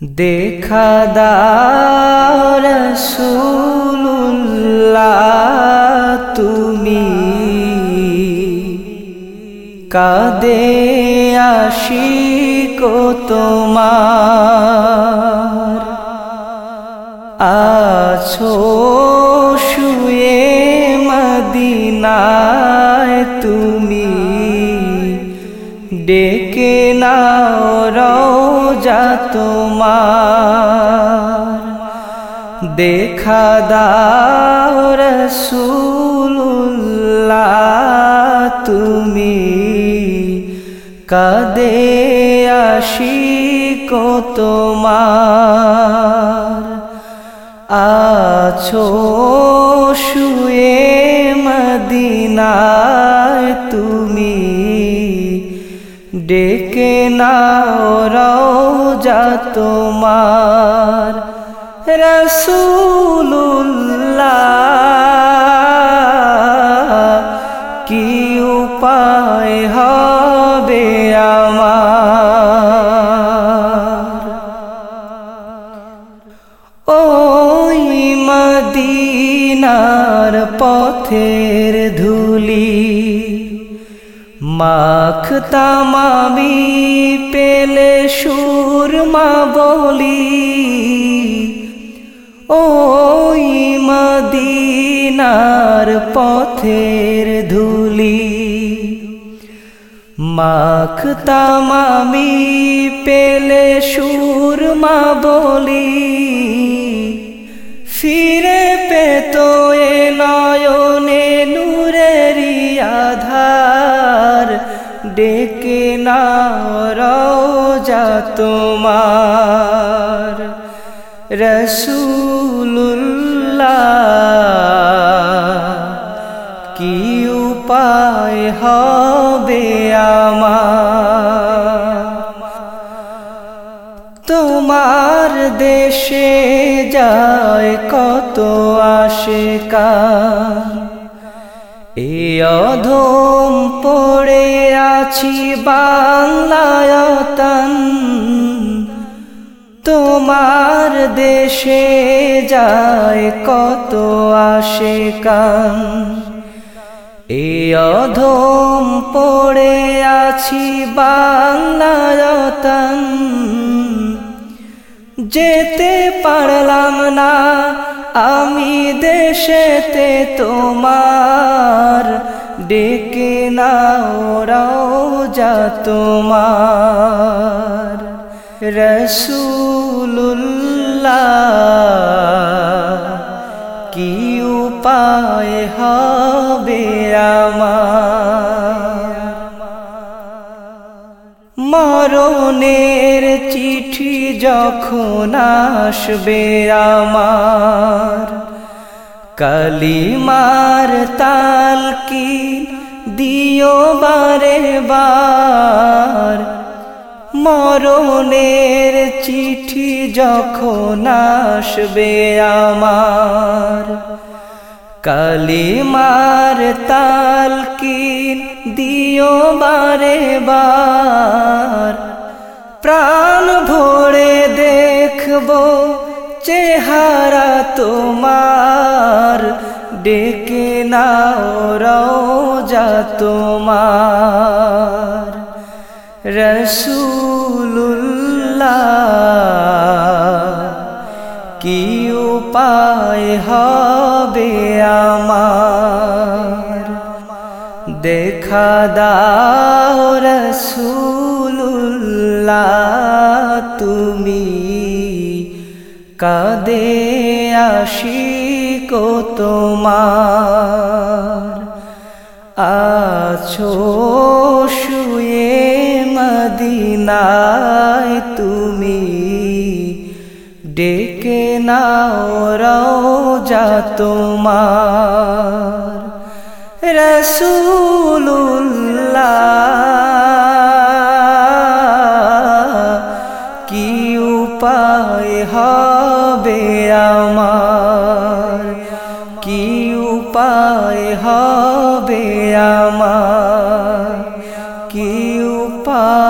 দেখা দাও রসুল্লাহ তুমি কাদে আশিক তোমার আছো শুয়ে মদিনায় তুমি ডেকে নাও রওজা তোমার। দেখা দাও রসুল্লাহ তুমি কাদে আশিক তোমার। আছো শুয়ে মদিনায় তুমি ডেকে নাও রওজা তোমার রসুল্লাহ কি উপায় হবে আমার? ওই মদিনার পথের ধুলি মাখতাম আমি পেলে সুর সুরমা বলি। ওই মদিনার পথের ধুলি। মাখতাম আমি পেলে সুরমা বলি। ফিরে পেত এ নয়নে নূরেরি আধার। ডেকে না যা তোমার। রসুল্লাহ কি উপায় হবে আমার? তোমার দেশে যায় কত আসে এ অধম পড়ে আছি বাংলায়তন তোমার দেশে যায় কত আসে কান। এ অধম পড়ে আছি বাংলায়তন যেতে পারলাম না আমি দেশেতে তোমার ডেকে না যা তোমার। রসুল্লাহ কি উপায় হবে আমার? মরণের চিঠি যখন আসবে আমার কালিমার তাল কি দিও বারে বার? মরণের চিঠি যখন আসবে আমার, কালিমার তাল কি দিও বারে বার? প্রাণ ভরে দেখব চেহারা তোমার ডেকে নাও রওজা তোমার। রসুল্লাহ কি উপায় হবে আমার? দেখা দাও রসুল্লাহ তুমি কাদে আশিক তোমার। আছো শুয়ে মদিনায় তুমি। ডেকে নাও রওজা তোমার। রসুল্লাহ কি উপায় হবে আমার? হবে আমার। কি উপায়